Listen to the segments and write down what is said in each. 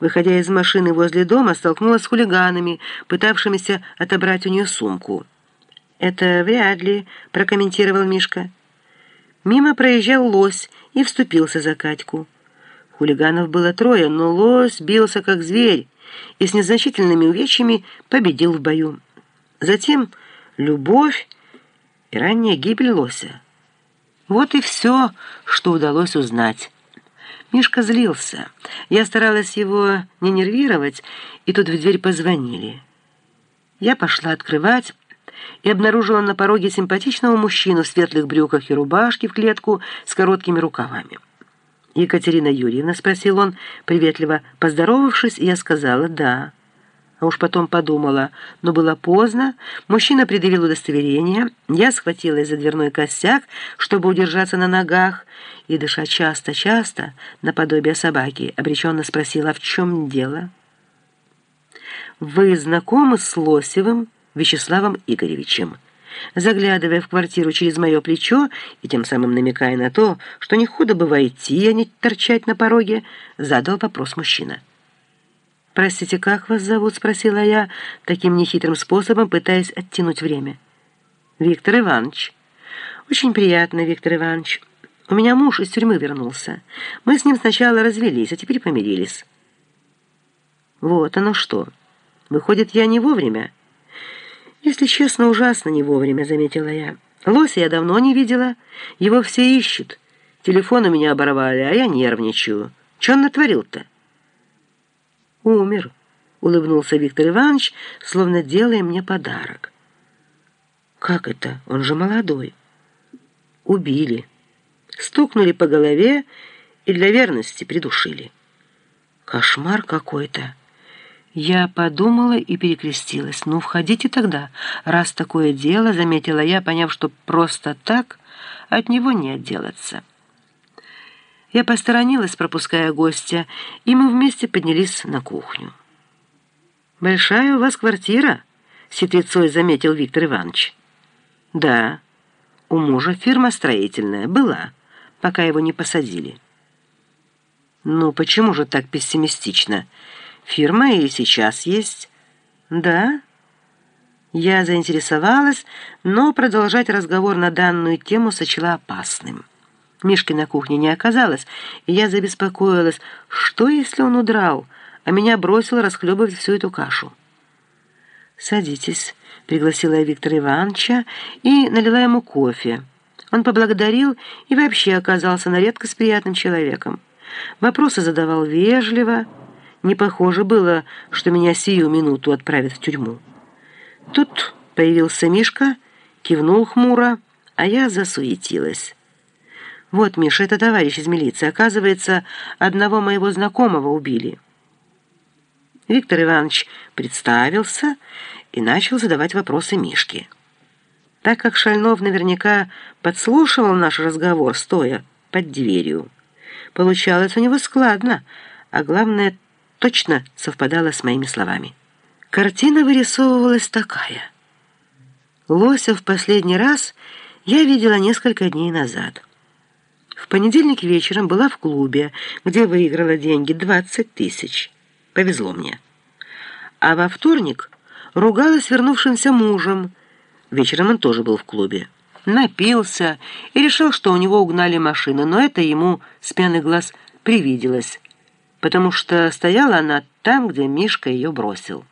выходя из машины возле дома, столкнулась с хулиганами, пытавшимися отобрать у нее сумку. «Это вряд ли», — прокомментировал Мишка. Мимо проезжал лось и вступился за Катьку. Хулиганов было трое, но лось бился как зверь и с незначительными увечьями победил в бою. Затем любовь и ранняя гибель лося. Вот и все, что удалось узнать. Мишка злился. Я старалась его не нервировать, и тут в дверь позвонили. Я пошла открывать и обнаружила на пороге симпатичного мужчину в светлых брюках и рубашке в клетку с короткими рукавами. «Екатерина Юрьевна?» — спросил он, приветливо поздоровавшись, я сказала «да». А уж потом подумала, но было поздно, мужчина предъявил удостоверение, я схватилась за дверной косяк, чтобы удержаться на ногах, и, дыша часто-часто, наподобие собаки, обреченно спросила, в чем дело. «Вы знакомы с Лосевым Вячеславом Игоревичем?» Заглядывая в квартиру через мое плечо и тем самым намекая на то, что не худо бы войти, а не торчать на пороге, задал вопрос мужчина. «Простите, как вас зовут?» — спросила я, таким нехитрым способом пытаясь оттянуть время. «Виктор Иванович». «Очень приятно, Виктор Иванович. У меня муж из тюрьмы вернулся. Мы с ним сначала развелись, а теперь помирились». «Вот оно что. Выходит, я не вовремя?» «Если честно, ужасно не вовремя», — заметила я. «Лося я давно не видела. Его все ищут. Телефон у меня оборвали, а я нервничаю. Че он натворил-то?» «Умер», — улыбнулся Виктор Иванович, словно делая мне подарок. «Как это? Он же молодой». «Убили. Стукнули по голове и для верности придушили». «Кошмар какой-то». Я подумала и перекрестилась. «Ну, входите тогда, раз такое дело», — заметила я, поняв, что просто так от него не отделаться. Я посторонилась, пропуская гостя, и мы вместе поднялись на кухню. «Большая у вас квартира?» — с хитрецой заметил Виктор Иванович. «Да, у мужа фирма строительная была, пока его не посадили». «Ну, почему же так пессимистично? Фирма и сейчас есть». «Да?» Я заинтересовалась, но продолжать разговор на данную тему сочла опасным. Мишки на кухне не оказалось, и я забеспокоилась, что если он удрал, а меня бросил расхлебывать всю эту кашу. «Садитесь», — пригласила я Виктора Ивановича и налила ему кофе. Он поблагодарил и вообще оказался на редкость приятным человеком. Вопросы задавал вежливо. Не похоже было, что меня сию минуту отправят в тюрьму. Тут появился Мишка, кивнул хмуро, а я засуетилась. «Вот, Миша, это товарищ из милиции. Оказывается, одного моего знакомого убили». Виктор Иванович представился и начал задавать вопросы Мишке. Так как Шальнов наверняка подслушивал наш разговор, стоя под дверью, получалось у него складно, а главное, точно совпадало с моими словами. Картина вырисовывалась такая. Лося в последний раз я видела несколько дней назад. Понедельник вечером была в клубе, где выиграла деньги 20 тысяч. Повезло мне. А во вторник ругалась вернувшимся мужем. Вечером он тоже был в клубе. Напился и решил, что у него угнали машину, но это ему с пьяных глаз привиделось, потому что стояла она там, где Мишка ее бросил.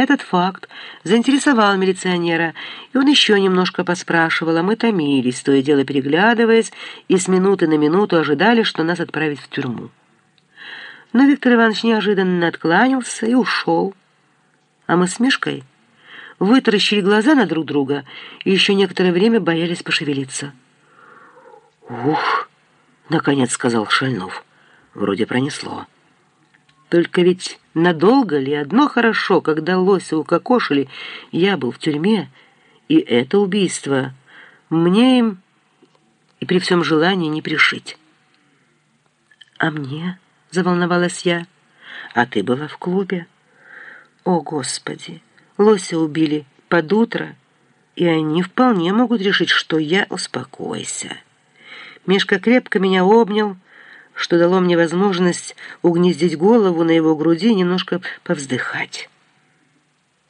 Этот факт заинтересовал милиционера, и он еще немножко поспрашивал, а мы томились, то и дело переглядываясь, и с минуты на минуту ожидали, что нас отправят в тюрьму. Но Виктор Иванович неожиданно откланялся и ушел. А мы с Мишкой вытаращили глаза на друг друга и еще некоторое время боялись пошевелиться. «Ух!» — наконец сказал Шальнов. «Вроде пронесло». Только ведь надолго ли одно хорошо, когда лося укокошили, я был в тюрьме, и это убийство мне им и при всем желании не пришить. «А мне?» — заволновалась я. «А ты была в клубе?» «О, Господи! Лося убили под утро, и они вполне могут решить, что я успокойся». Мишка крепко меня обнял, что дало мне возможность угнездить голову на его груди и немножко повздыхать.